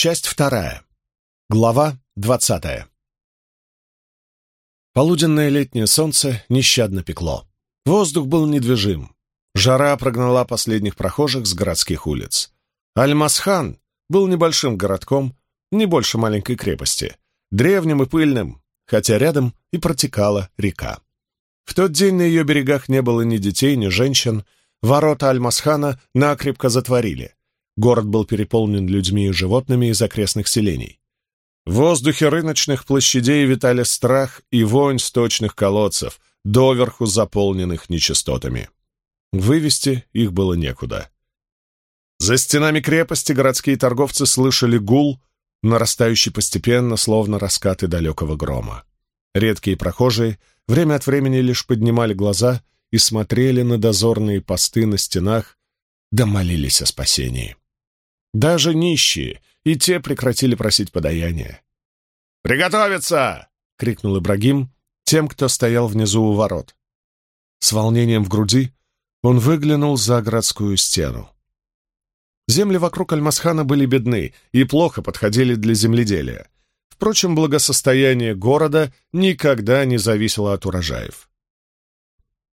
Часть вторая. Глава двадцатая. Полуденное летнее солнце нещадно пекло. Воздух был недвижим. Жара прогнала последних прохожих с городских улиц. Альмасхан был небольшим городком, не больше маленькой крепости, древним и пыльным, хотя рядом и протекала река. В тот день на ее берегах не было ни детей, ни женщин. Ворота Альмасхана накрепко затворили. Город был переполнен людьми и животными из окрестных селений. В воздухе рыночных площадей витали страх и вонь сточных колодцев, доверху заполненных нечистотами. Вывести их было некуда. За стенами крепости городские торговцы слышали гул, нарастающий постепенно, словно раскаты далекого грома. Редкие прохожие время от времени лишь поднимали глаза и смотрели на дозорные посты на стенах, да молились о спасении. Даже нищие, и те прекратили просить подаяния. «Приготовиться!» — крикнул Ибрагим тем, кто стоял внизу у ворот. С волнением в груди он выглянул за городскую стену. Земли вокруг Альмасхана были бедны и плохо подходили для земледелия. Впрочем, благосостояние города никогда не зависело от урожаев.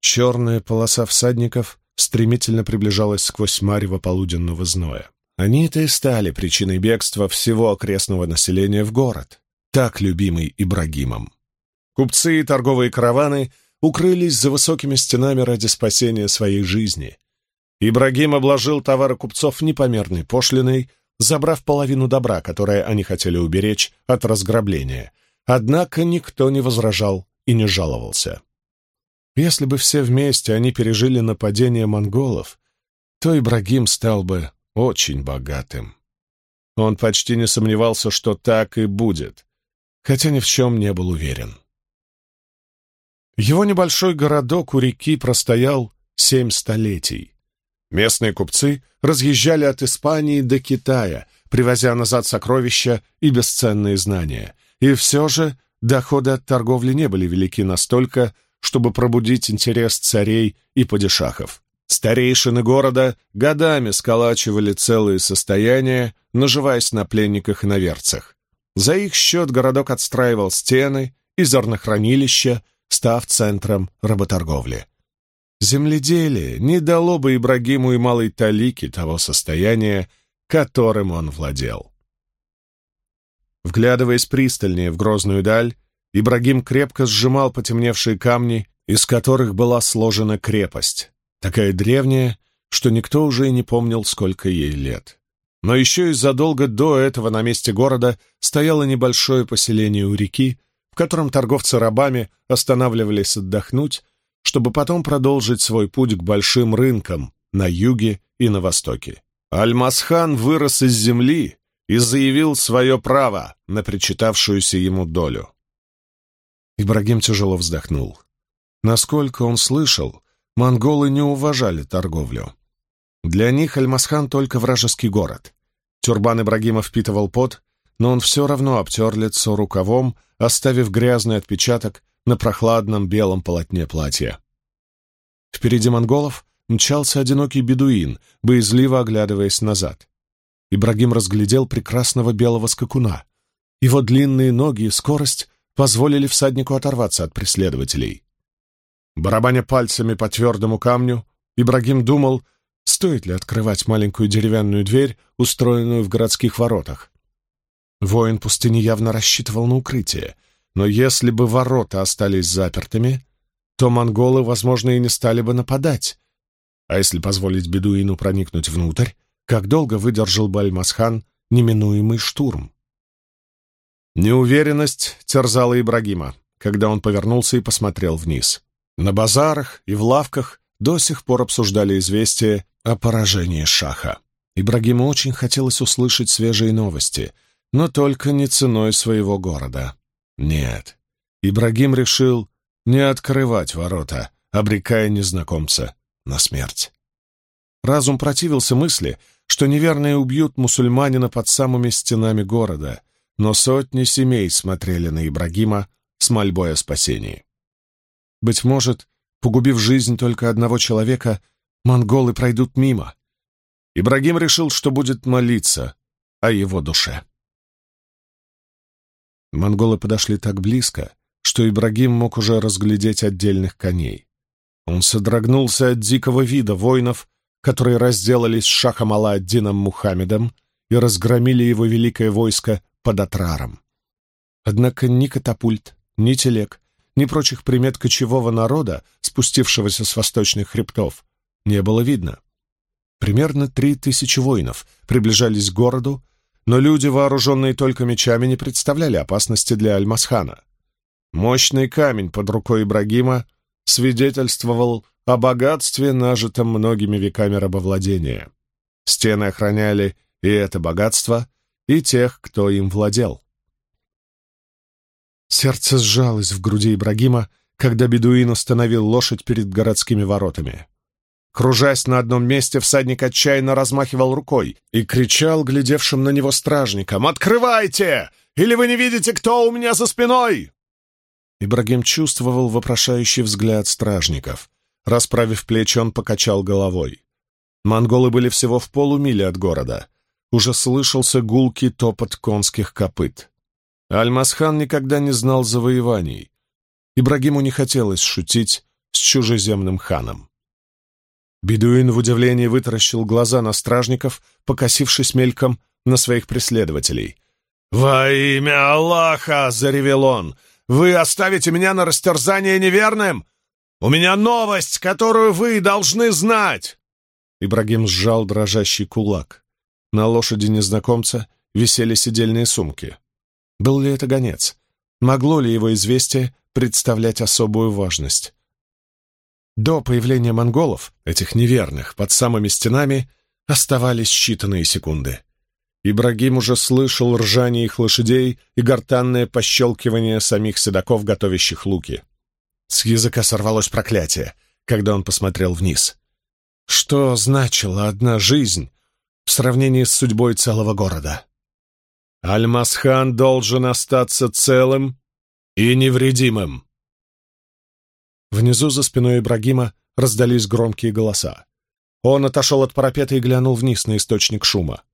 Черная полоса всадников стремительно приближалась сквозь марево полуденного зноя. Они-то и стали причиной бегства всего окрестного населения в город, так любимый Ибрагимом. Купцы и торговые караваны укрылись за высокими стенами ради спасения своей жизни. Ибрагим обложил товары купцов непомерной пошлиной, забрав половину добра, которое они хотели уберечь от разграбления. Однако никто не возражал и не жаловался. Если бы все вместе они пережили нападение монголов, то Ибрагим стал бы очень богатым. Он почти не сомневался, что так и будет, хотя ни в чем не был уверен. Его небольшой городок у реки простоял семь столетий. Местные купцы разъезжали от Испании до Китая, привозя назад сокровища и бесценные знания. И все же доходы от торговли не были велики настолько, чтобы пробудить интерес царей и падишахов. Старейшины города годами сколачивали целые состояния, наживаясь на пленниках и наверцах. За их счет городок отстраивал стены и зернохранилища, став центром работорговли. Земледелие не дало бы Ибрагиму и малой Талике того состояния, которым он владел. Вглядываясь пристальнее в грозную даль, Ибрагим крепко сжимал потемневшие камни, из которых была сложена крепость такая древняя, что никто уже и не помнил, сколько ей лет. Но еще и задолго до этого на месте города стояло небольшое поселение у реки, в котором торговцы рабами останавливались отдохнуть, чтобы потом продолжить свой путь к большим рынкам на юге и на востоке. Альмасхан вырос из земли и заявил свое право на причитавшуюся ему долю. Ибрагим тяжело вздохнул. Насколько он слышал, монголы не уважали торговлю. Для них Альмасхан только вражеский город. Тюрбан Ибрагима впитывал пот, но он все равно обтер лицо рукавом, оставив грязный отпечаток на прохладном белом полотне платья. Впереди монголов мчался одинокий бедуин, боязливо оглядываясь назад. Ибрагим разглядел прекрасного белого скакуна. Его длинные ноги и скорость позволили всаднику оторваться от преследователей. Барабаня пальцами по твердому камню, Ибрагим думал, стоит ли открывать маленькую деревянную дверь, устроенную в городских воротах. Воин пустыни явно рассчитывал на укрытие, но если бы ворота остались запертыми, то монголы, возможно, и не стали бы нападать. А если позволить бедуину проникнуть внутрь, как долго выдержал бы аль-Масхан неминуемый штурм? Неуверенность терзала Ибрагима, когда он повернулся и посмотрел вниз. На базарах и в лавках до сих пор обсуждали известие о поражении Шаха. Ибрагиму очень хотелось услышать свежие новости, но только не ценой своего города. Нет, Ибрагим решил не открывать ворота, обрекая незнакомца на смерть. Разум противился мысли, что неверные убьют мусульманина под самыми стенами города, но сотни семей смотрели на Ибрагима с мольбой о спасении. Быть может, погубив жизнь только одного человека, монголы пройдут мимо. Ибрагим решил, что будет молиться о его душе. Монголы подошли так близко, что Ибрагим мог уже разглядеть отдельных коней. Он содрогнулся от дикого вида воинов, которые разделались с шахом Алла-Аддином Мухаммедом и разгромили его великое войско под Атраром. Однако ни катапульт, ни телег ни прочих примет кочевого народа, спустившегося с восточных хребтов, не было видно. Примерно три тысячи воинов приближались к городу, но люди, вооруженные только мечами, не представляли опасности для Альмасхана. Мощный камень под рукой Ибрагима свидетельствовал о богатстве, нажитом многими веками рабовладения. Стены охраняли и это богатство, и тех, кто им владел. Сердце сжалось в груди Ибрагима, когда бедуин остановил лошадь перед городскими воротами. Кружась на одном месте, всадник отчаянно размахивал рукой и кричал глядевшим на него стражникам «Открывайте! Или вы не видите, кто у меня за спиной?» Ибрагим чувствовал вопрошающий взгляд стражников. Расправив плечи, он покачал головой. Монголы были всего в полумиле от города. Уже слышался гулкий топот конских копыт. Аль-Масхан никогда не знал завоеваний. Ибрагиму не хотелось шутить с чужеземным ханом. Бедуин в удивлении вытаращил глаза на стражников, покосившись мельком на своих преследователей. «Во имя Аллаха!» — заревел он. «Вы оставите меня на растерзание неверным? У меня новость, которую вы должны знать!» Ибрагим сжал дрожащий кулак. На лошади незнакомца висели сидельные сумки. Был ли это гонец? Могло ли его известие представлять особую важность? До появления монголов, этих неверных, под самыми стенами, оставались считанные секунды. Ибрагим уже слышал ржание их лошадей и гортанное пощелкивание самих седаков, готовящих луки. С языка сорвалось проклятие, когда он посмотрел вниз. Что значила одна жизнь в сравнении с судьбой целого города? Альмасхан должен остаться целым и невредимым. Внизу за спиной Ибрагима раздались громкие голоса. Он отошел от парапета и глянул вниз на источник шума.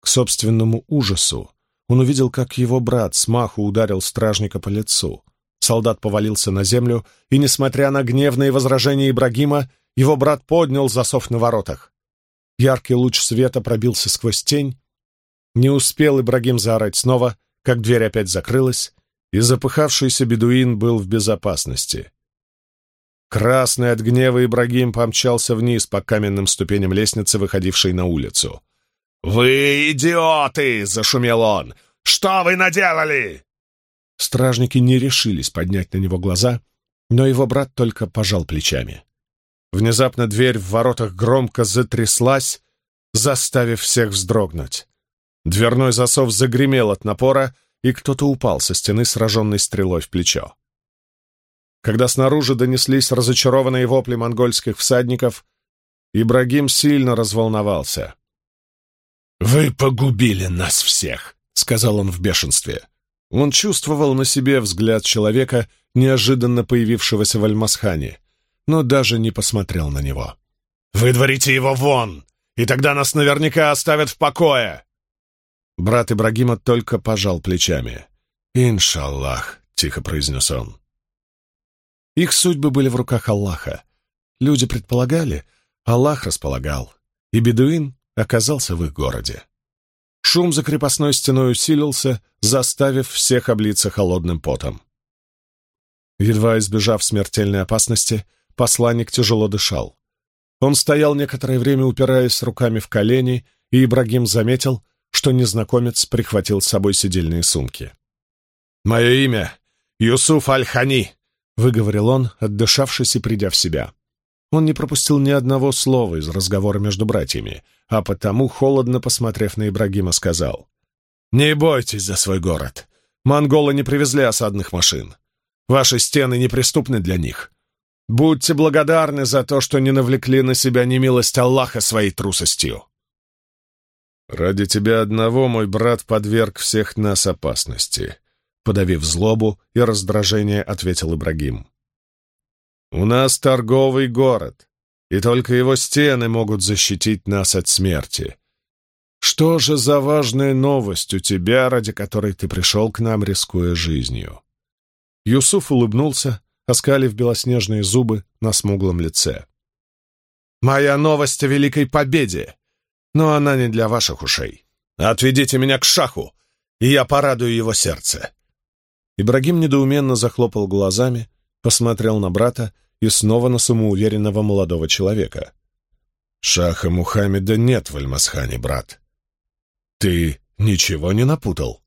К собственному ужасу он увидел, как его брат смаху ударил стражника по лицу. Солдат повалился на землю, и, несмотря на гневные возражения Ибрагима, его брат поднял засов на воротах. Яркий луч света пробился сквозь тень не успел Ибрагим заорать снова, как дверь опять закрылась, и запыхавшийся бедуин был в безопасности. Красный от гнева Ибрагим помчался вниз по каменным ступеням лестницы, выходившей на улицу. «Вы идиоты!» — зашумел он. «Что вы наделали?» Стражники не решились поднять на него глаза, но его брат только пожал плечами. Внезапно дверь в воротах громко затряслась, заставив всех вздрогнуть. Дверной засов загремел от напора, и кто-то упал со стены, сраженной стрелой в плечо. Когда снаружи донеслись разочарованные вопли монгольских всадников, Ибрагим сильно разволновался. «Вы погубили нас всех!» — сказал он в бешенстве. Он чувствовал на себе взгляд человека, неожиданно появившегося в Альмасхане, но даже не посмотрел на него. «Выдворите его вон, и тогда нас наверняка оставят в покое!» Брат Ибрагима только пожал плечами. «Иншаллах», — тихо произнес он. Их судьбы были в руках Аллаха. Люди предполагали, Аллах располагал, и бедуин оказался в их городе. Шум за крепостной стеной усилился, заставив всех облиться холодным потом. Едва избежав смертельной опасности, посланник тяжело дышал. Он стоял некоторое время, упираясь руками в колени, и Ибрагим заметил, что незнакомец прихватил с собой сидельные сумки. «Мое имя — Юсуф Аль-Хани», — выговорил он, отдышавшись и придя в себя. Он не пропустил ни одного слова из разговора между братьями, а потому, холодно посмотрев на Ибрагима, сказал. «Не бойтесь за свой город. Монголы не привезли осадных машин. Ваши стены неприступны для них. Будьте благодарны за то, что не навлекли на себя немилость Аллаха своей трусостью». «Ради тебя одного мой брат подверг всех нас опасности», — подавив злобу и раздражение, ответил Ибрагим. «У нас торговый город, и только его стены могут защитить нас от смерти. Что же за важная новость у тебя, ради которой ты пришел к нам, рискуя жизнью?» Юсуф улыбнулся, оскалив белоснежные зубы на смуглом лице. «Моя новость о великой победе!» но она не для ваших ушей. Отведите меня к шаху, и я порадую его сердце!» Ибрагим недоуменно захлопал глазами, посмотрел на брата и снова на самоуверенного молодого человека. «Шаха Мухаммеда нет в Альмасхане, брат. Ты ничего не напутал?»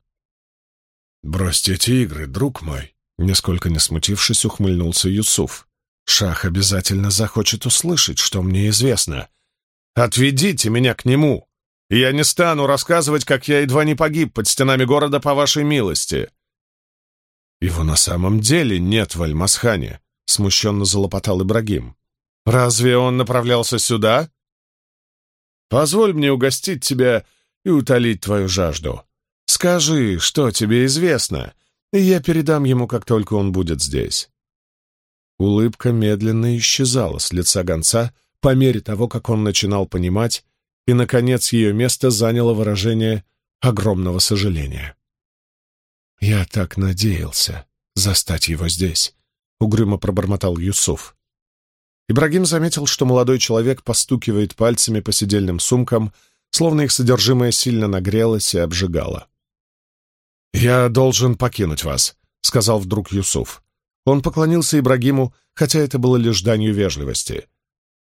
«Бросьте эти игры, друг мой!» Нисколько не смутившись, ухмыльнулся Юсуф. «Шах обязательно захочет услышать, что мне известно, Отведите меня к нему, я не стану рассказывать, как я едва не погиб под стенами города по вашей милости». «Его на самом деле нет в Альмасхане», — смущенно залопотал Ибрагим. «Разве он направлялся сюда?» «Позволь мне угостить тебя и утолить твою жажду. Скажи, что тебе известно, и я передам ему, как только он будет здесь». Улыбка медленно исчезала с лица гонца, — по мере того, как он начинал понимать, и, наконец, ее место заняло выражение огромного сожаления. «Я так надеялся застать его здесь», — угрюмо пробормотал Юсуф. Ибрагим заметил, что молодой человек постукивает пальцами по сидельным сумкам, словно их содержимое сильно нагрелось и обжигало. «Я должен покинуть вас», — сказал вдруг Юсуф. Он поклонился Ибрагиму, хотя это было лишь данью вежливости.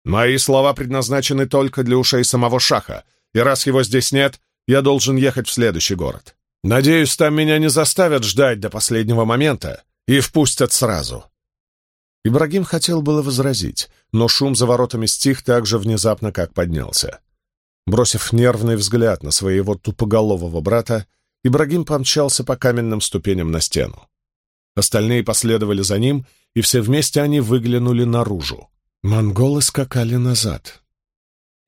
Мои слова предназначены только для ушей самого Шаха, и раз его здесь нет, я должен ехать в следующий город. Надеюсь, там меня не заставят ждать до последнего момента и впустят сразу». Ибрагим хотел было возразить, но шум за воротами стих так же внезапно, как поднялся. Бросив нервный взгляд на своего тупоголового брата, Ибрагим помчался по каменным ступеням на стену. Остальные последовали за ним, и все вместе они выглянули наружу. Монголы скакали назад.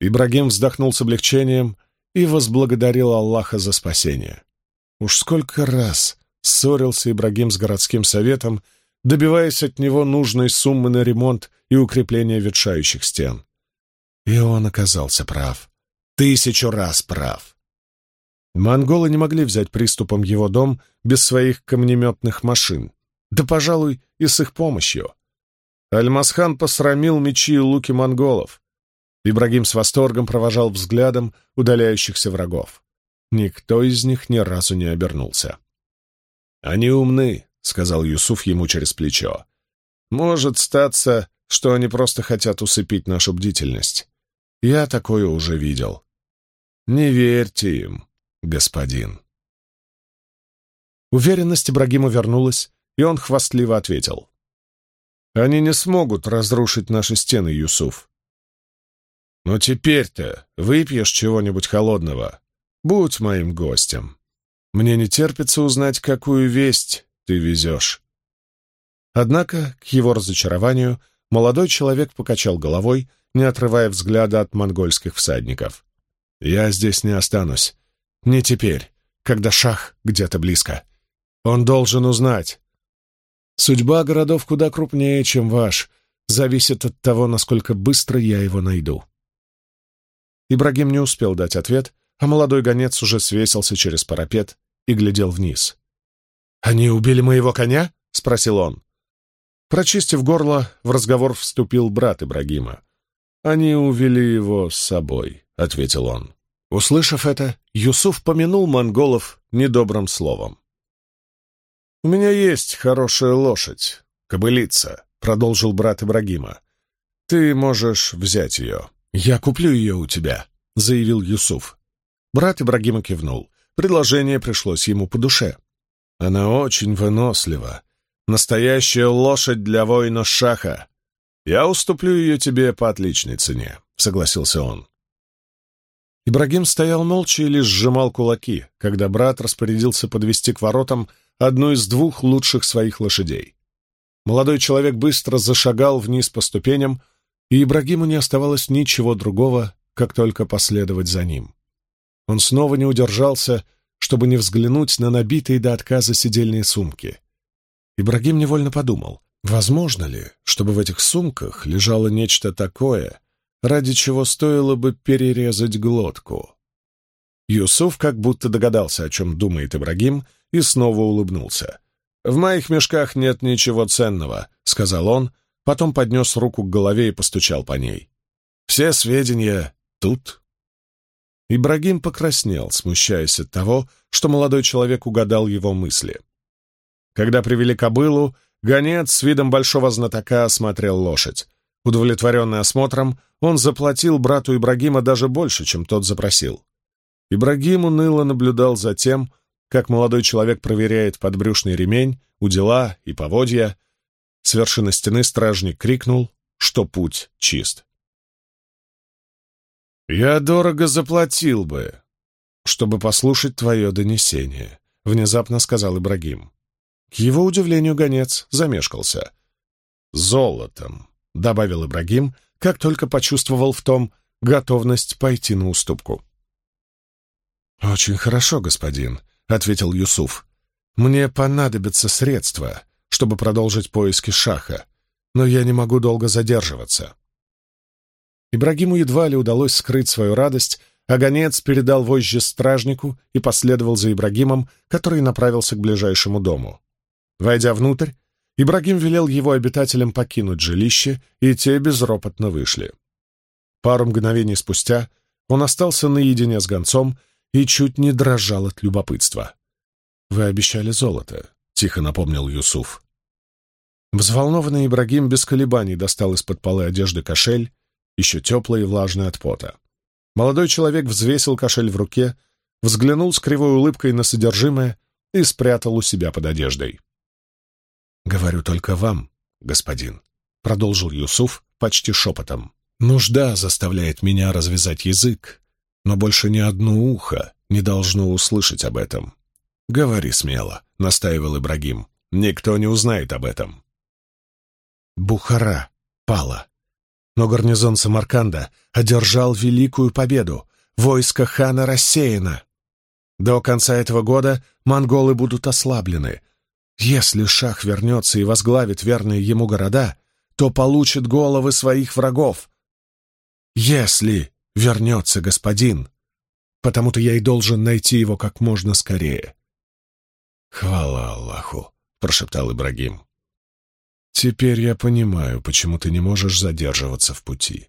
Ибрагим вздохнул с облегчением и возблагодарил Аллаха за спасение. Уж сколько раз ссорился Ибрагим с городским советом, добиваясь от него нужной суммы на ремонт и укрепление ветшающих стен. И он оказался прав. Тысячу раз прав. Монголы не могли взять приступом его дом без своих камнеметных машин, да, пожалуй, и с их помощью. Альмасхан посрамил мечи и луки монголов. Ибрагим с восторгом провожал взглядом удаляющихся врагов. Никто из них ни разу не обернулся. «Они умны», — сказал Юсуф ему через плечо. «Может статься, что они просто хотят усыпить нашу бдительность. Я такое уже видел. Не верьте им, господин». Уверенность Ибрагима вернулась, и он хвастливо ответил. Они не смогут разрушить наши стены, Юсуф. Но теперь-то выпьешь чего-нибудь холодного. Будь моим гостем. Мне не терпится узнать, какую весть ты везешь. Однако, к его разочарованию, молодой человек покачал головой, не отрывая взгляда от монгольских всадников. «Я здесь не останусь. Не теперь, когда шах где-то близко. Он должен узнать, Судьба городов куда крупнее, чем ваш, зависит от того, насколько быстро я его найду». Ибрагим не успел дать ответ, а молодой гонец уже свесился через парапет и глядел вниз. «Они убили моего коня?» — спросил он. Прочистив горло, в разговор вступил брат Ибрагима. «Они увели его с собой», — ответил он. Услышав это, Юсуф помянул монголов недобрым словом. «У меня есть хорошая лошадь, кобылица», — продолжил брат Ибрагима. «Ты можешь взять ее. Я куплю ее у тебя», — заявил Юсуф. Брат Ибрагима кивнул. Предложение пришлось ему по душе. «Она очень вынослива. Настоящая лошадь для воина Шаха. Я уступлю ее тебе по отличной цене», — согласился он. Ибрагим стоял молча и лишь сжимал кулаки, когда брат распорядился подвести к воротам одну из двух лучших своих лошадей. Молодой человек быстро зашагал вниз по ступеням, и Ибрагиму не оставалось ничего другого, как только последовать за ним. Он снова не удержался, чтобы не взглянуть на набитые до отказа сидельные сумки. Ибрагим невольно подумал, возможно ли, чтобы в этих сумках лежало нечто такое, ради чего стоило бы перерезать глотку. Юсуф как будто догадался, о чем думает Ибрагим, и снова улыбнулся. «В моих мешках нет ничего ценного», — сказал он, потом поднес руку к голове и постучал по ней. «Все сведения тут». Ибрагим покраснел, смущаясь от того, что молодой человек угадал его мысли. Когда привели кобылу, гонец с видом большого знатока осмотрел лошадь. Удовлетворенный осмотром, он заплатил брату Ибрагима даже больше, чем тот запросил. Ибрагим уныло наблюдал за тем, как молодой человек проверяет подбрюшный ремень, удила и поводья. С вершины стены стражник крикнул, что путь чист. «Я дорого заплатил бы, чтобы послушать твое донесение», — внезапно сказал Ибрагим. К его удивлению гонец замешкался. «Золотом», — добавил Ибрагим, как только почувствовал в том готовность пойти на уступку. «Очень хорошо, господин», — ответил Юсуф. «Мне понадобятся средства, чтобы продолжить поиски шаха, но я не могу долго задерживаться». Ибрагиму едва ли удалось скрыть свою радость, а гонец передал вожжи стражнику и последовал за Ибрагимом, который направился к ближайшему дому. Войдя внутрь, Ибрагим велел его обитателям покинуть жилище, и те безропотно вышли. Пару мгновений спустя он остался наедине с гонцом и чуть не дрожал от любопытства. «Вы обещали золото», — тихо напомнил Юсуф. Взволнованный Ибрагим без колебаний достал из-под полы одежды кошель, еще теплый и влажный от пота. Молодой человек взвесил кошель в руке, взглянул с кривой улыбкой на содержимое и спрятал у себя под одеждой. «Говорю только вам, господин», — продолжил Юсуф почти шепотом. «Нужда заставляет меня развязать язык, но больше ни одно ухо не должно услышать об этом». «Говори смело», — настаивал Ибрагим. «Никто не узнает об этом». Бухара пала. Но гарнизон Самарканда одержал великую победу. Войско хана рассеяно. До конца этого года монголы будут ослаблены, если Шах вернется и возглавит верные ему города, то получит головы своих врагов. Если вернется господин, потому-то я и должен найти его как можно скорее. «Хвала Аллаху!» — прошептал Ибрагим. «Теперь я понимаю, почему ты не можешь задерживаться в пути».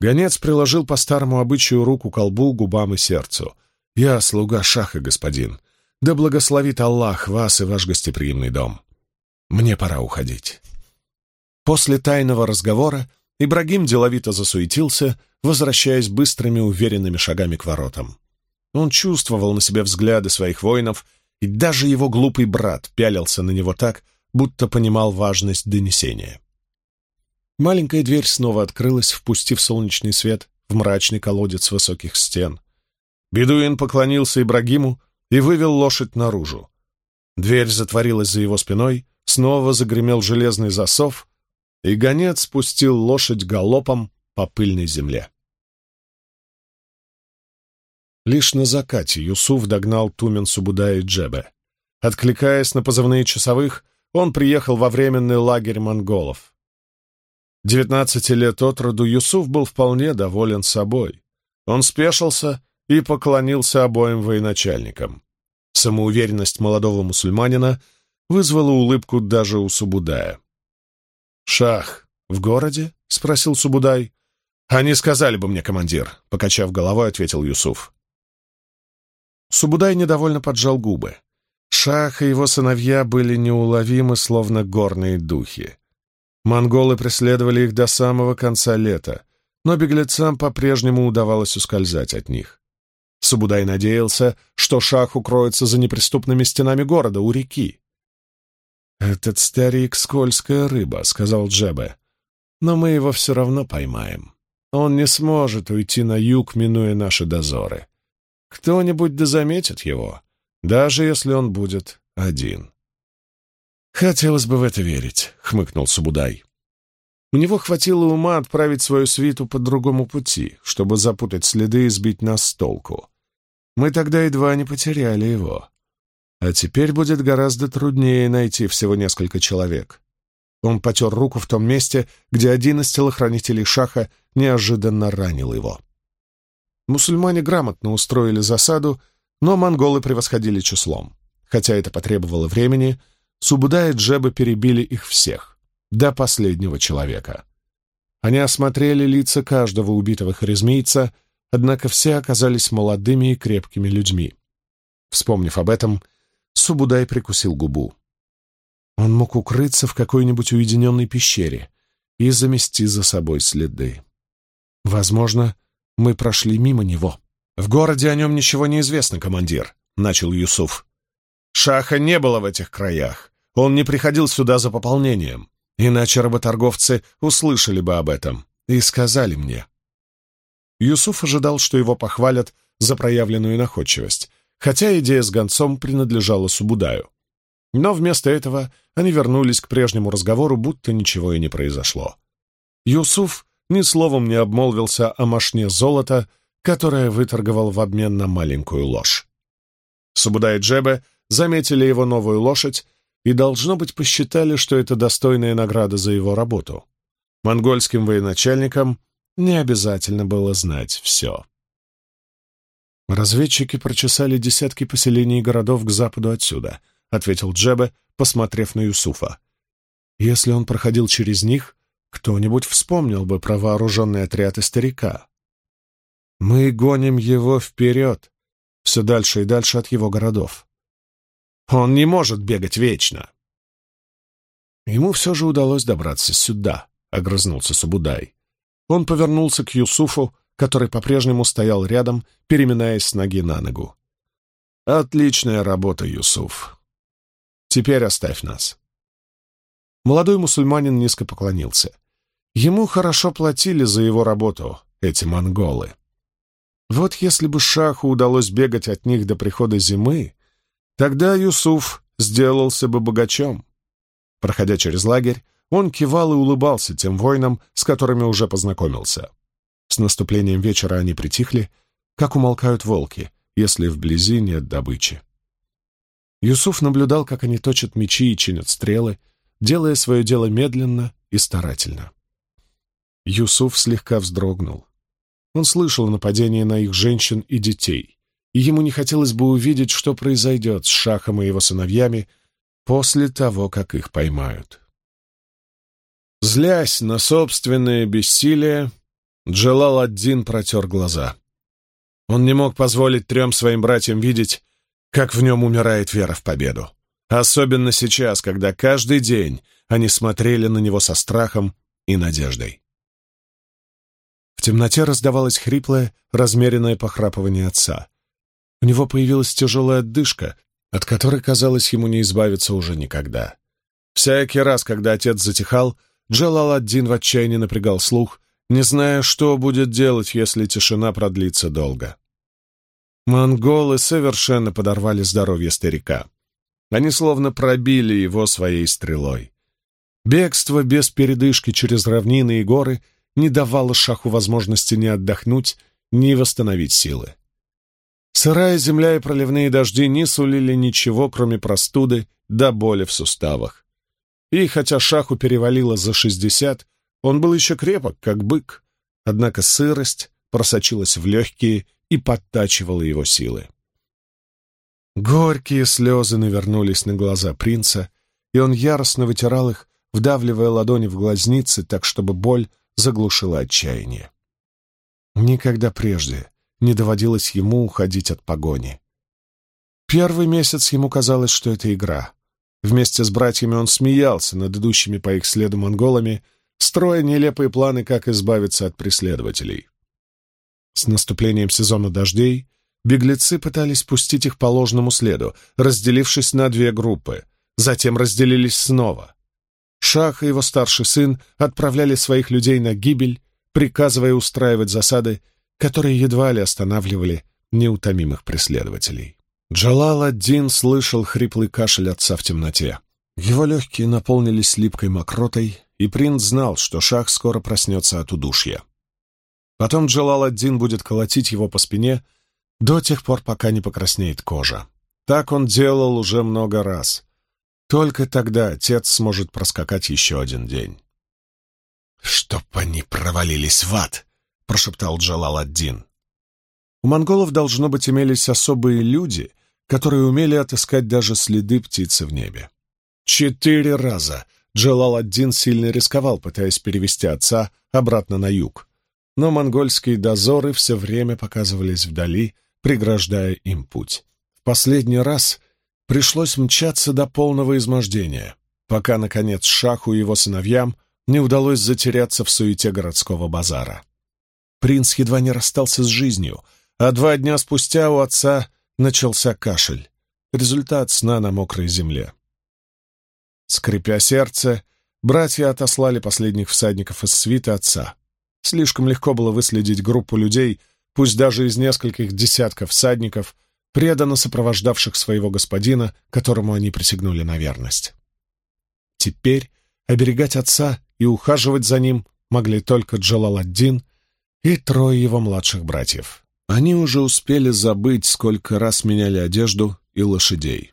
Гонец приложил по старому обычаю руку к колбу, губам и сердцу. «Я слуга Шаха, господин, да благословит Аллах вас и ваш гостеприимный дом. Мне пора уходить». После тайного разговора Ибрагим деловито засуетился, возвращаясь быстрыми уверенными шагами к воротам. Он чувствовал на себе взгляды своих воинов, и даже его глупый брат пялился на него так, будто понимал важность донесения. Маленькая дверь снова открылась, впустив солнечный свет в мрачный колодец высоких стен. Бедуин поклонился Ибрагиму, и вывел лошадь наружу. Дверь затворилась за его спиной, снова загремел железный засов, и гонец спустил лошадь галопом по пыльной земле. Лишь на закате Юсуф догнал Тумен Субудая и Джебе. Откликаясь на позывные часовых, он приехал во временный лагерь монголов. Девятнадцати лет от роду Юсуф был вполне доволен собой. Он спешился и поклонился обоим военачальникам. Самоуверенность молодого мусульманина вызвала улыбку даже у Субудая. «Шах в городе?» — спросил Субудай. «Они сказали бы мне, командир», — покачав головой, ответил Юсуф. Субудай недовольно поджал губы. Шах и его сыновья были неуловимы, словно горные духи. Монголы преследовали их до самого конца лета, но беглецам по-прежнему удавалось ускользать от них. Субудай надеялся, что шах укроется за неприступными стенами города у реки. «Этот старик — скользкая рыба», — сказал Джебе. «Но мы его все равно поймаем. Он не сможет уйти на юг, минуя наши дозоры. Кто-нибудь дозаметит его, даже если он будет один». «Хотелось бы в это верить», — хмыкнул Субудай. У него хватило ума отправить свою свиту по другому пути, чтобы запутать следы и сбить нас с толку. Мы тогда едва не потеряли его. А теперь будет гораздо труднее найти всего несколько человек. Он потер руку в том месте, где один из телохранителей шаха неожиданно ранил его. Мусульмане грамотно устроили засаду, но монголы превосходили числом. Хотя это потребовало времени, Субуда и Джеба перебили их всех, до последнего человека. Они осмотрели лица каждого убитого харизмийца — Однако все оказались молодыми и крепкими людьми. Вспомнив об этом, Субудай прикусил губу. Он мог укрыться в какой-нибудь уединенной пещере и замести за собой следы. Возможно, мы прошли мимо него. «В городе о нем ничего не известно, командир», — начал Юсуф. «Шаха не было в этих краях. Он не приходил сюда за пополнением. Иначе работорговцы услышали бы об этом и сказали мне. Юсуф ожидал, что его похвалят за проявленную находчивость, хотя идея с гонцом принадлежала Субудаю. Но вместо этого они вернулись к прежнему разговору, будто ничего и не произошло. Юсуф ни словом не обмолвился о машне золота, которое выторговал в обмен на маленькую ложь. Субуда и Джебе заметили его новую лошадь и, должно быть, посчитали, что это достойная награда за его работу. Монгольским военачальникам не обязательно было знать все. «Разведчики прочесали десятки поселений и городов к западу отсюда», — ответил Джебе, посмотрев на Юсуфа. «Если он проходил через них, кто-нибудь вспомнил бы про вооруженные отряды старика. Мы гоним его вперед, все дальше и дальше от его городов. Он не может бегать вечно». «Ему все же удалось добраться сюда», — огрызнулся Субудай. Он повернулся к Юсуфу, который по-прежнему стоял рядом, переминаясь с ноги на ногу. «Отличная работа, Юсуф. Теперь оставь нас». Молодой мусульманин низко поклонился. Ему хорошо платили за его работу, эти монголы. Вот если бы Шаху удалось бегать от них до прихода зимы, тогда Юсуф сделался бы богачом. Проходя через лагерь, он кивал и улыбался тем воинам, с которыми уже познакомился. С наступлением вечера они притихли, как умолкают волки, если вблизи нет добычи. Юсуф наблюдал, как они точат мечи и чинят стрелы, делая свое дело медленно и старательно. Юсуф слегка вздрогнул. Он слышал нападение на их женщин и детей, и ему не хотелось бы увидеть, что произойдет с Шахом и его сыновьями после того, как их поймают. Злясь на собственное бессилие, Джелал один протер глаза. Он не мог позволить трем своим братьям видеть, как в нем умирает вера в победу. Особенно сейчас, когда каждый день они смотрели на него со страхом и надеждой. В темноте раздавалось хриплое, размеренное похрапывание отца. У него появилась тяжелая отдышка, от которой, казалось, ему не избавиться уже никогда. Всякий раз, когда отец затихал, Джалал один в отчаянии напрягал слух, не зная, что будет делать, если тишина продлится долго. Монголы совершенно подорвали здоровье старика. Они словно пробили его своей стрелой. Бегство без передышки через равнины и горы не давало Шаху возможности ни отдохнуть, ни восстановить силы. Сырая земля и проливные дожди не сулили ничего, кроме простуды да боли в суставах. И хотя Шаху перевалило за шестьдесят, он был еще крепок, как бык, однако сырость просочилась в легкие и подтачивала его силы. Горькие слезы навернулись на глаза принца, и он яростно вытирал их, вдавливая ладони в глазницы так, чтобы боль заглушила отчаяние. Никогда прежде не доводилось ему уходить от погони. Первый месяц ему казалось, что это игра. Вместе с братьями он смеялся над идущими по их следу монголами, строя нелепые планы, как избавиться от преследователей. С наступлением сезона дождей беглецы пытались пустить их по ложному следу, разделившись на две группы, затем разделились снова. Шах и его старший сын отправляли своих людей на гибель, приказывая устраивать засады, которые едва ли останавливали неутомимых преследователей. Джалал-аддин слышал хриплый кашель отца в темноте. Его легкие наполнились липкой мокротой, и принц знал, что Шах скоро проснется от удушья. Потом Джалал-аддин будет колотить его по спине до тех пор, пока не покраснеет кожа. Так он делал уже много раз. Только тогда отец сможет проскакать еще один день. «Чтоб они провалились в ад!» — прошептал Джалал-аддин. У монголов, должно быть, имелись особые люди, которые умели отыскать даже следы птицы в небе. Четыре раза Джалал-ад-Дин сильно рисковал, пытаясь перевести отца обратно на юг, но монгольские дозоры все время показывались вдали, преграждая им путь. В последний раз пришлось мчаться до полного измождения, пока, наконец, Шаху и его сыновьям не удалось затеряться в суете городского базара. Принц едва не расстался с жизнью, а два дня спустя у отца — начался кашель. Результат сна на мокрой земле. Скрипя сердце, братья отослали последних всадников из свиты отца. Слишком легко было выследить группу людей, пусть даже из нескольких десятков всадников, преданно сопровождавших своего господина, которому они присягнули на верность. Теперь оберегать отца и ухаживать за ним могли только Джалаладдин и трое его младших братьев. Они уже успели забыть, сколько раз меняли одежду и лошадей.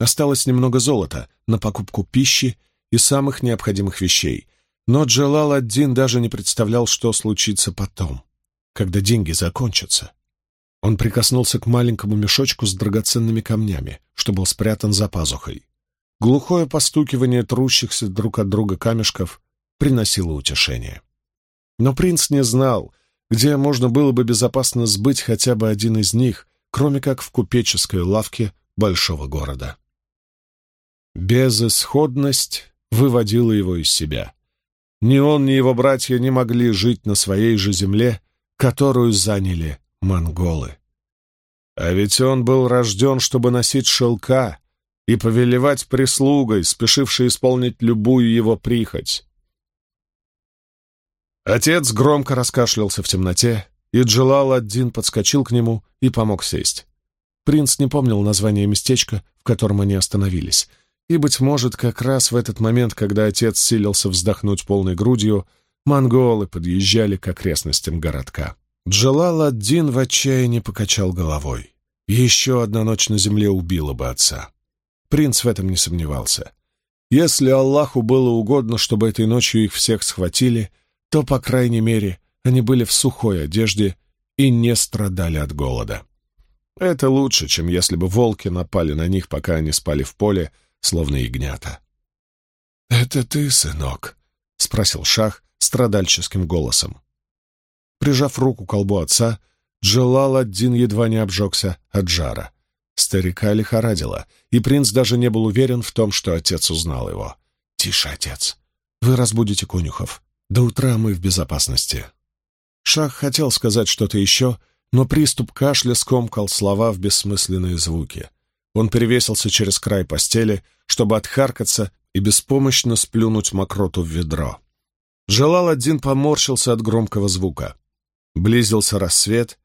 Осталось немного золота на покупку пищи и самых необходимых вещей, но Джалал один даже не представлял, что случится потом, когда деньги закончатся. Он прикоснулся к маленькому мешочку с драгоценными камнями, что был спрятан за пазухой. Глухое постукивание трущихся друг от друга камешков приносило утешение. Но принц не знал — где можно было бы безопасно сбыть хотя бы один из них, кроме как в купеческой лавке большого города. Безысходность выводила его из себя. Ни он, ни его братья не могли жить на своей же земле, которую заняли монголы. А ведь он был рожден, чтобы носить шелка и повелевать прислугой, спешившей исполнить любую его прихоть. Отец громко раскашлялся в темноте, и Джелал один подскочил к нему и помог сесть. Принц не помнил название местечка, в котором они остановились, и, быть может, как раз в этот момент, когда отец силился вздохнуть полной грудью, монголы подъезжали к окрестностям городка. Джелал один в отчаянии покачал головой. Еще одна ночь на земле убила бы отца. Принц в этом не сомневался. Если Аллаху было угодно, чтобы этой ночью их всех схватили — то, по крайней мере, они были в сухой одежде и не страдали от голода. Это лучше, чем если бы волки напали на них, пока они спали в поле, словно ягнята. «Это ты, сынок?» — спросил Шах страдальческим голосом. Прижав руку к колбу отца, Джелал один едва не обжегся от жара. Старика лихорадило, и принц даже не был уверен в том, что отец узнал его. «Тише, отец. Вы разбудите конюхов. До утра мы в безопасности». Шах хотел сказать что-то еще, но приступ кашля скомкал слова в бессмысленные звуки. Он перевесился через край постели, чтобы отхаркаться и беспомощно сплюнуть мокроту в ведро. Желал один поморщился от громкого звука. Близился рассвет,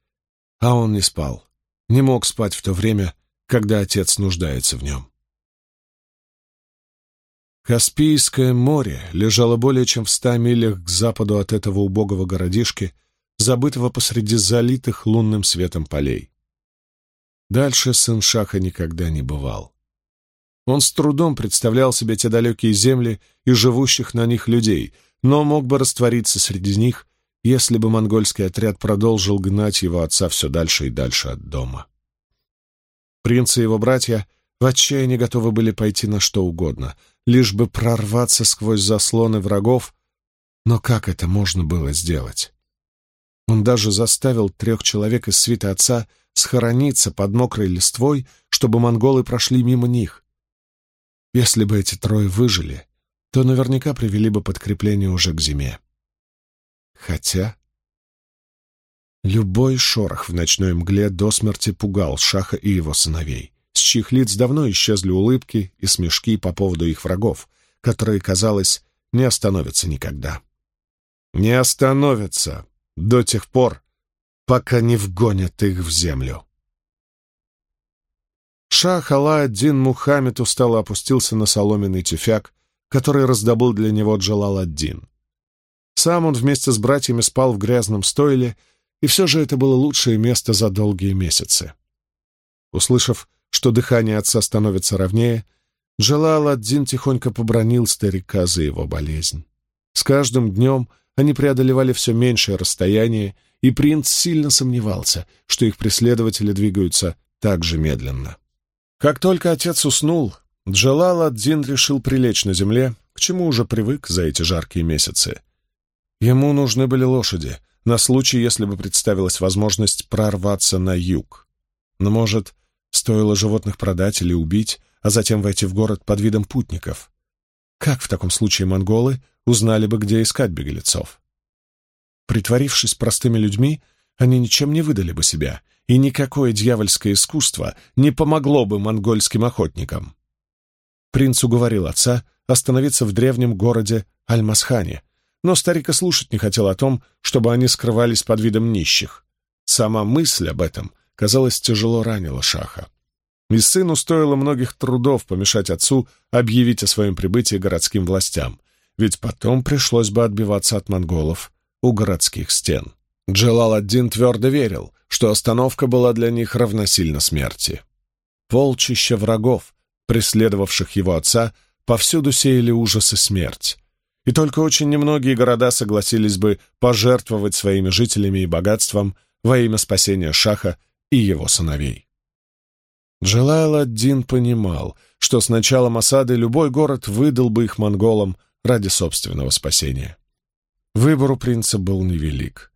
а он не спал. Не мог спать в то время, когда отец нуждается в нем. Каспийское море лежало более чем в ста милях к западу от этого убогого городишки, забытого посреди залитых лунным светом полей. Дальше сын Шаха никогда не бывал. Он с трудом представлял себе те далекие земли и живущих на них людей, но мог бы раствориться среди них, если бы монгольский отряд продолжил гнать его отца все дальше и дальше от дома. Принцы и его братья в отчаянии готовы были пойти на что угодно — лишь бы прорваться сквозь заслоны врагов, но как это можно было сделать? Он даже заставил трех человек из свита отца схорониться под мокрой листвой, чтобы монголы прошли мимо них. Если бы эти трое выжили, то наверняка привели бы подкрепление уже к зиме. Хотя... Любой шорох в ночной мгле до смерти пугал Шаха и его сыновей. С чьих лиц давно исчезли улыбки и смешки по поводу их врагов, которые, казалось, не остановятся никогда. Не остановятся до тех пор, пока не вгонят их в землю. Шах Алла-Аддин Мухаммед устало опустился на соломенный тюфяк, который раздобыл для него Джалал-Аддин. Сам он вместе с братьями спал в грязном стойле, и все же это было лучшее место за долгие месяцы. Услышав, что дыхание отца становится ровнее, Джалал-ад-Дин тихонько побронил старика за его болезнь. С каждым днем они преодолевали все меньшее расстояние, и принц сильно сомневался, что их преследователи двигаются так же медленно. Как только отец уснул, Джалал-ад-Дин решил прилечь на земле, к чему уже привык за эти жаркие месяцы. Ему нужны были лошади, на случай, если бы представилась возможность прорваться на юг. Но, может, Стоило животных продать или убить, а затем войти в город под видом путников. Как в таком случае монголы узнали бы, где искать беглецов? Притворившись простыми людьми, они ничем не выдали бы себя, и никакое дьявольское искусство не помогло бы монгольским охотникам. Принц уговорил отца остановиться в древнем городе Аль-Масхане, но старика слушать не хотел о том, чтобы они скрывались под видом нищих. Сама мысль об этом казалось, тяжело ранило Шаха. И сыну стоило многих трудов помешать отцу объявить о своем прибытии городским властям, ведь потом пришлось бы отбиваться от монголов у городских стен. Джалал-ад-Дин твердо верил, что остановка была для них равносильна смерти. Полчища врагов, преследовавших его отца, повсюду сеяли ужас и смерть. И только очень немногие города согласились бы пожертвовать своими жителями и богатством во имя спасения Шаха и его сыновей. Джилайл-ад-Дин понимал, что с началом осады любой город выдал бы их монголам ради собственного спасения. Выбор у принца был невелик.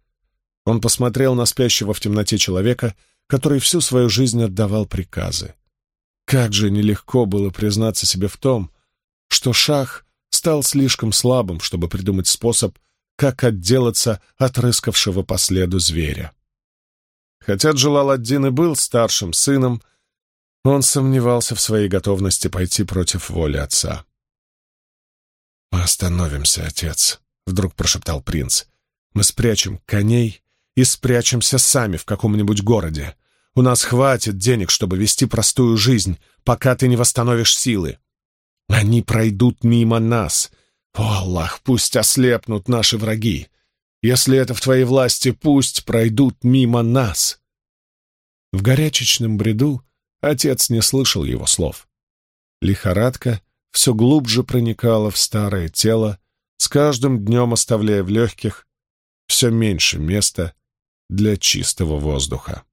Он посмотрел на спящего в темноте человека, который всю свою жизнь отдавал приказы. Как же нелегко было признаться себе в том, что шах стал слишком слабым, чтобы придумать способ, как отделаться от рыскавшего по следу зверя. Хотя Джалаладдин и был старшим сыном, он сомневался в своей готовности пойти против воли отца. «Мы остановимся, отец», — вдруг прошептал принц. «Мы спрячем коней и спрячемся сами в каком-нибудь городе. У нас хватит денег, чтобы вести простую жизнь, пока ты не восстановишь силы. Они пройдут мимо нас. О, Аллах, пусть ослепнут наши враги. Если это в твоей власти, пусть пройдут мимо нас!» В горячечном бреду отец не слышал его слов. Лихорадка все глубже проникала в старое тело, с каждым днем оставляя в легких все меньше места для чистого воздуха.